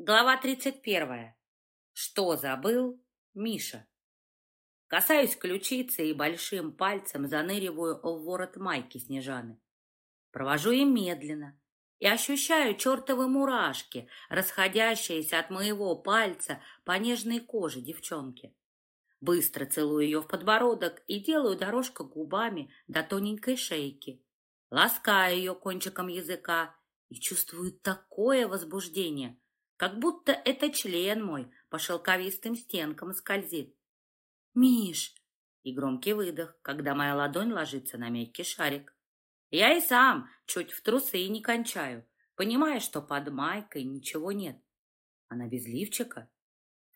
Глава 31. Что забыл Миша? Касаюсь ключицы и большим пальцем заныриваю в ворот майки Снежаны. Провожу им медленно и ощущаю чертовы мурашки, расходящиеся от моего пальца по нежной коже девчонки. Быстро целую ее в подбородок и делаю дорожку губами до тоненькой шейки. Ласкаю ее кончиком языка и чувствую такое возбуждение – как будто это член мой по шелковистым стенкам скользит. «Миш!» И громкий выдох, когда моя ладонь ложится на мягкий шарик. Я и сам чуть в трусы не кончаю, понимая, что под майкой ничего нет. Она без лифчика.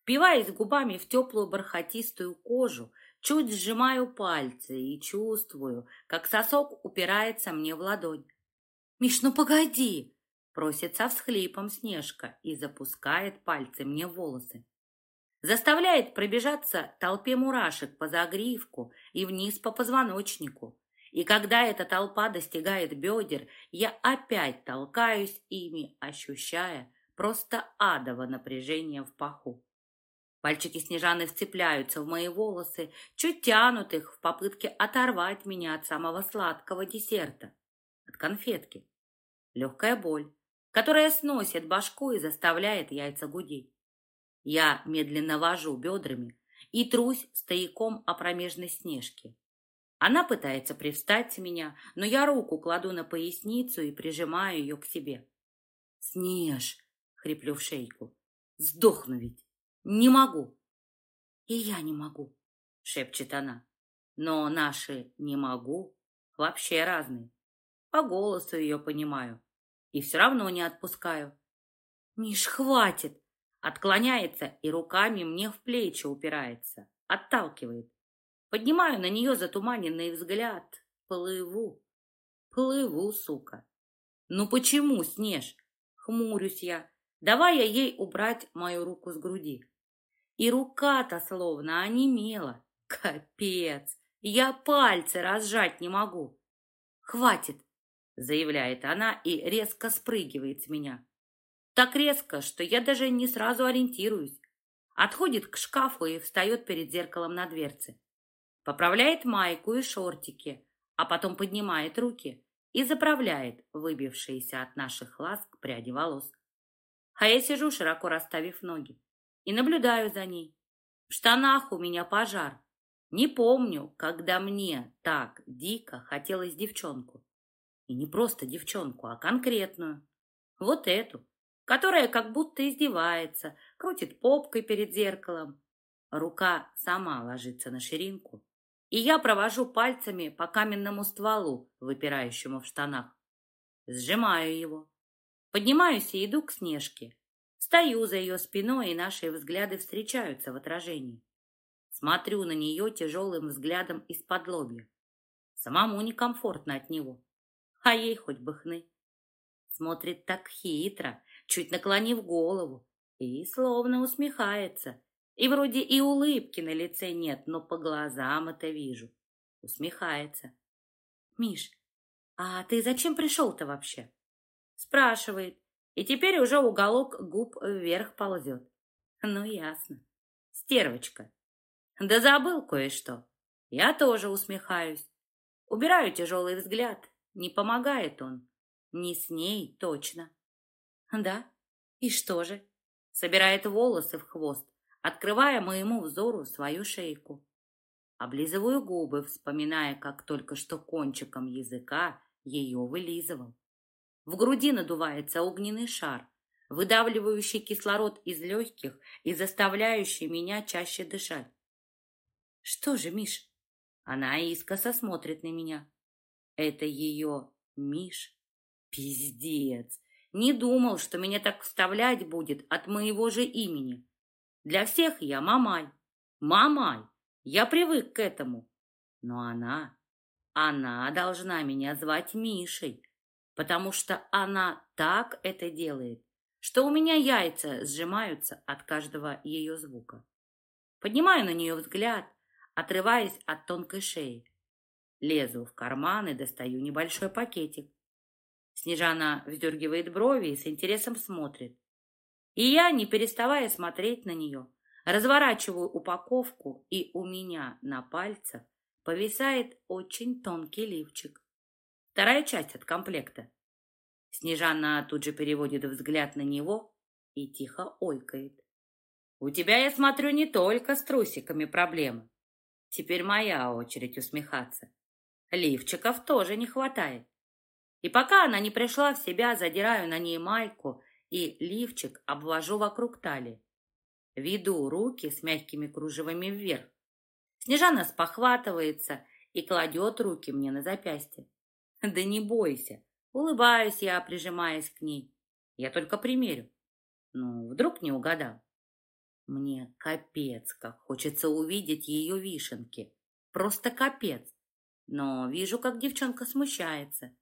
Впиваясь губами в теплую бархатистую кожу, чуть сжимаю пальцы и чувствую, как сосок упирается мне в ладонь. «Миш, ну погоди!» Просится всхлипом Снежка и запускает пальцы мне в волосы. Заставляет пробежаться толпе мурашек по загривку и вниз по позвоночнику. И когда эта толпа достигает бедер, я опять толкаюсь ими, ощущая просто адово напряжение в паху. Пальчики Снежаны вцепляются в мои волосы, чуть тянут их в попытке оторвать меня от самого сладкого десерта, от конфетки. Легкая боль, которая сносит башку и заставляет яйца гудеть. Я медленно вожу бедрами и трусь стояком о промежной снежке. Она пытается привстать с меня, но я руку кладу на поясницу и прижимаю ее к себе. «Снеж!» — хриплю в шейку. «Сдохну ведь! Не могу!» «И я не могу!» — шепчет она. «Но наши «не могу» вообще разные. По голосу ее понимаю и все равно не отпускаю. Миш, хватит! Отклоняется и руками мне в плечи упирается, отталкивает. Поднимаю на нее затуманенный взгляд. Плыву. Плыву, сука. Ну почему, Снеж? Хмурюсь я. Давай я ей убрать мою руку с груди. И рука-то словно онемела. Капец! Я пальцы разжать не могу. Хватит, заявляет она и резко спрыгивает с меня. Так резко, что я даже не сразу ориентируюсь. Отходит к шкафу и встает перед зеркалом на дверце. Поправляет майку и шортики, а потом поднимает руки и заправляет выбившиеся от наших ласк пряди волос. А я сижу, широко расставив ноги, и наблюдаю за ней. В штанах у меня пожар. Не помню, когда мне так дико хотелось девчонку. И не просто девчонку, а конкретную. Вот эту, которая как будто издевается, крутит попкой перед зеркалом. Рука сама ложится на ширинку, и я провожу пальцами по каменному стволу, выпирающему в штанах. Сжимаю его. Поднимаюсь и иду к Снежке. Стою за ее спиной, и наши взгляды встречаются в отражении. Смотрю на нее тяжелым взглядом из-под лобья. Самому некомфортно от него а ей хоть бы хны. Смотрит так хитро, чуть наклонив голову, и словно усмехается. И вроде и улыбки на лице нет, но по глазам это вижу. Усмехается. «Миш, а ты зачем пришел-то вообще?» Спрашивает, и теперь уже уголок губ вверх ползет. Ну, ясно. Стервочка. Да забыл кое-что. Я тоже усмехаюсь. Убираю тяжелый взгляд, не помогает он. Не с ней точно. Да? И что же? Собирает волосы в хвост, открывая моему взору свою шейку. Облизываю губы, вспоминая, как только что кончиком языка ее вылизывал. В груди надувается огненный шар, выдавливающий кислород из легких и заставляющий меня чаще дышать. Что же, Миш? Она искоса смотрит на меня. Это ее Миш? Пиздец! Не думал, что меня так вставлять будет от моего же имени. Для всех я Мамай. Мамай! Я привык к этому. Но она, она должна меня звать Мишей, потому что она так это делает, что у меня яйца сжимаются от каждого ее звука. Поднимаю на нее взгляд, отрываясь от тонкой шеи. Лезу в карман и достаю небольшой пакетик. Снежана вздергивает брови и с интересом смотрит. И я, не переставая смотреть на нее, разворачиваю упаковку, и у меня на пальцах повисает очень тонкий лифчик. Вторая часть от комплекта. Снежана тут же переводит взгляд на него и тихо ойкает. «У тебя, я смотрю, не только с трусиками проблемы. Теперь моя очередь усмехаться. Лифчиков тоже не хватает. И пока она не пришла в себя, задираю на ней майку и лифчик обвожу вокруг талии. Веду руки с мягкими кружевами вверх. Снежана спохватывается и кладет руки мне на запястье. Да не бойся, улыбаюсь я, прижимаясь к ней. Я только примерю. Ну, вдруг не угадал. Мне капец, как хочется увидеть ее вишенки. Просто капец. Но вижу, как девчонка смущается.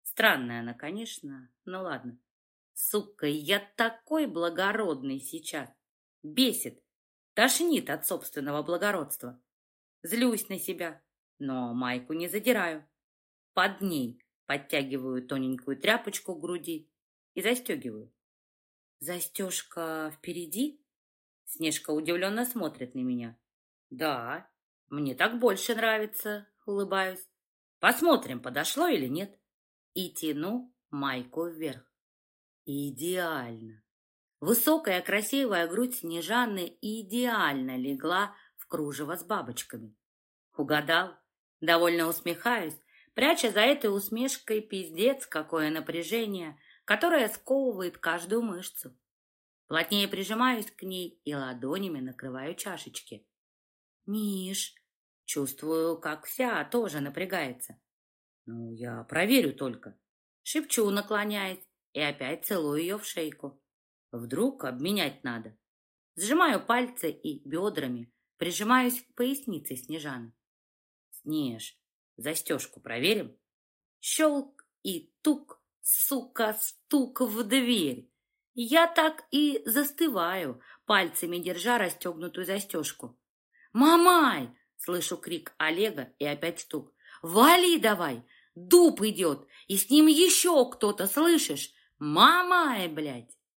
Странная она, конечно, но ладно. Сука, я такой благородный сейчас. Бесит, тошнит от собственного благородства. Злюсь на себя, но майку не задираю. Под ней подтягиваю тоненькую тряпочку к груди и застегиваю. Застежка впереди? Снежка удивленно смотрит на меня. Да, мне так больше нравится, улыбаюсь. Посмотрим, подошло или нет. И тяну майку вверх. Идеально. Высокая красивая грудь Снежаны идеально легла в кружево с бабочками. Угадал? Довольно усмехаюсь, пряча за этой усмешкой пиздец какое напряжение, которое сковывает каждую мышцу. Плотнее прижимаюсь к ней и ладонями накрываю чашечки. «Миш!» Чувствую, как вся тоже напрягается. Ну, я проверю только. Шепчу, наклоняясь, и опять целую ее в шейку. Вдруг обменять надо. Сжимаю пальцы и бедрами прижимаюсь к пояснице Снежаны. Снеж, застежку проверим? Щелк и тук, сука, стук в дверь. Я так и застываю, пальцами держа расстегнутую застежку. «Мамай!» — слышу крик Олега и опять стук. «Вали давай! Дуб идет, и с ним еще кто-то, слышишь? Мамай, блядь!»